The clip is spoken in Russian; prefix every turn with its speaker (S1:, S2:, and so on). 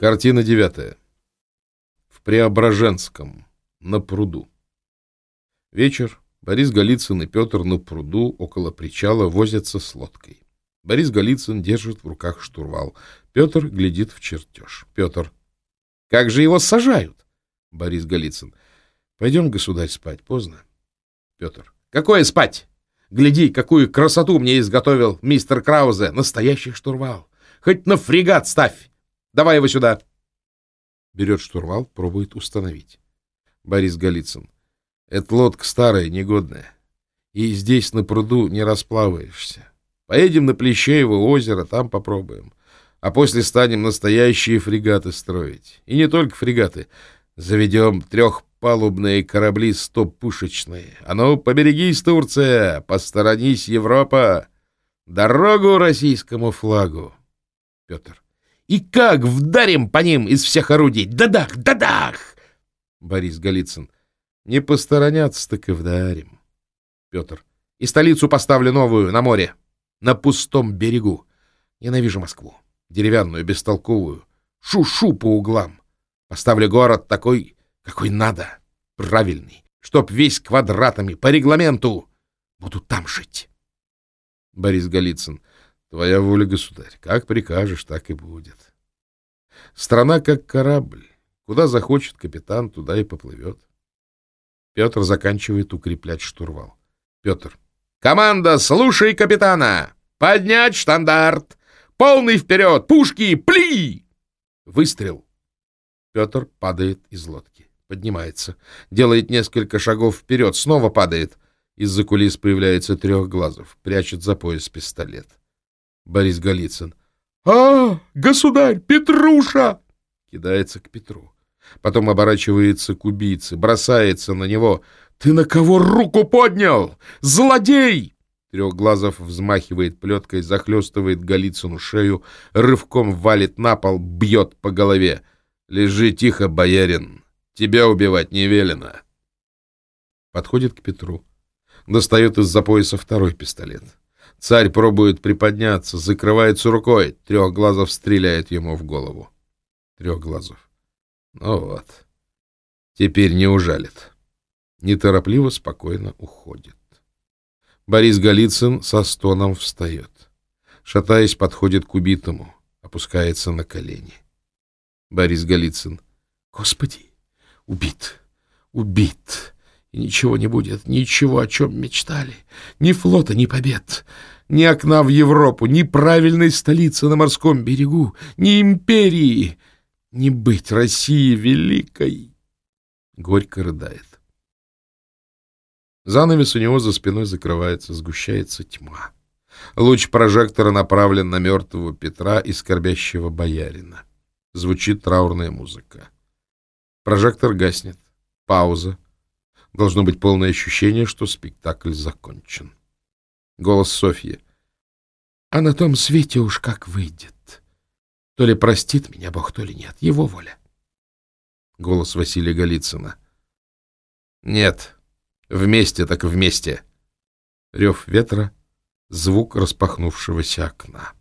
S1: Картина девятая. В Преображенском, на пруду. Вечер. Борис Голицын и Петр на пруду около причала возятся с лодкой. Борис Голицын держит в руках штурвал. Петр глядит в чертеж. Петр. Как же его сажают? Борис Голицын. Пойдем, государь, спать. Поздно. Петр. Какое спать? Гляди, какую красоту мне изготовил мистер Краузе. Настоящий штурвал. Хоть на фрегат ставь. Давай его сюда. Берет штурвал, пробует установить. Борис Голицын. Эта лодка старая, негодная. И здесь на пруду не расплаваешься. Поедем на Плещеево озеро, там попробуем. А после станем настоящие фрегаты строить. И не только фрегаты. Заведем трехпалубные корабли стоппушечные. А ну, поберегись, Турция, посторонись, Европа. Дорогу российскому флагу. Петр. И как вдарим по ним из всех орудий? Да-дах, да-дах! Борис Голицын. Не посторонятся, так и вдарим. Петр. И столицу поставлю новую, на море. На пустом берегу. Ненавижу Москву. Деревянную, бестолковую. Шу-шу по углам. Поставлю город такой, какой надо. Правильный. Чтоб весь квадратами, по регламенту. Буду там жить. Борис Голицын. Твоя воля, государь. Как прикажешь, так и будет. Страна как корабль. Куда захочет капитан, туда и поплывет. Петр заканчивает укреплять штурвал. Петр. «Команда, слушай капитана! Поднять штандарт! Полный вперед! Пушки! Пли!» Выстрел. Петр падает из лодки. Поднимается. Делает несколько шагов вперед. Снова падает. Из-за кулис появляется трехглазов. Прячет за пояс пистолет. Борис Голицын. «А, государь, Петруша!» Кидается к Петру. Потом оборачивается к убийце, бросается на него. «Ты на кого руку поднял? Злодей!» Трехглазов взмахивает плеткой, захлестывает Голицыну шею, рывком валит на пол, бьет по голове. «Лежи тихо, боярин, тебя убивать не велено». Подходит к Петру. Достает из-за пояса второй пистолет. Царь пробует приподняться, закрывается рукой. Трехглазов стреляет ему в голову. Трехглазов. Ну вот. Теперь не ужалит. Неторопливо, спокойно уходит. Борис Голицын со стоном встает. Шатаясь, подходит к убитому. Опускается на колени. Борис Голицын. Господи, убит, убит. И ничего не будет, ничего, о чем мечтали. Ни флота, ни побед, ни окна в Европу, ни правильной столицы на морском берегу, ни империи. Не быть России великой. Горько рыдает. Занавес у него за спиной закрывается, сгущается тьма. Луч прожектора направлен на мертвого Петра и скорбящего боярина. Звучит траурная музыка. Прожектор гаснет. Пауза. Должно быть полное ощущение, что спектакль закончен. Голос Софьи. А на том свете уж как выйдет. То ли простит меня Бог, то ли нет. Его воля. Голос Василия Голицына. Нет. Вместе так вместе. Рев ветра, звук распахнувшегося окна.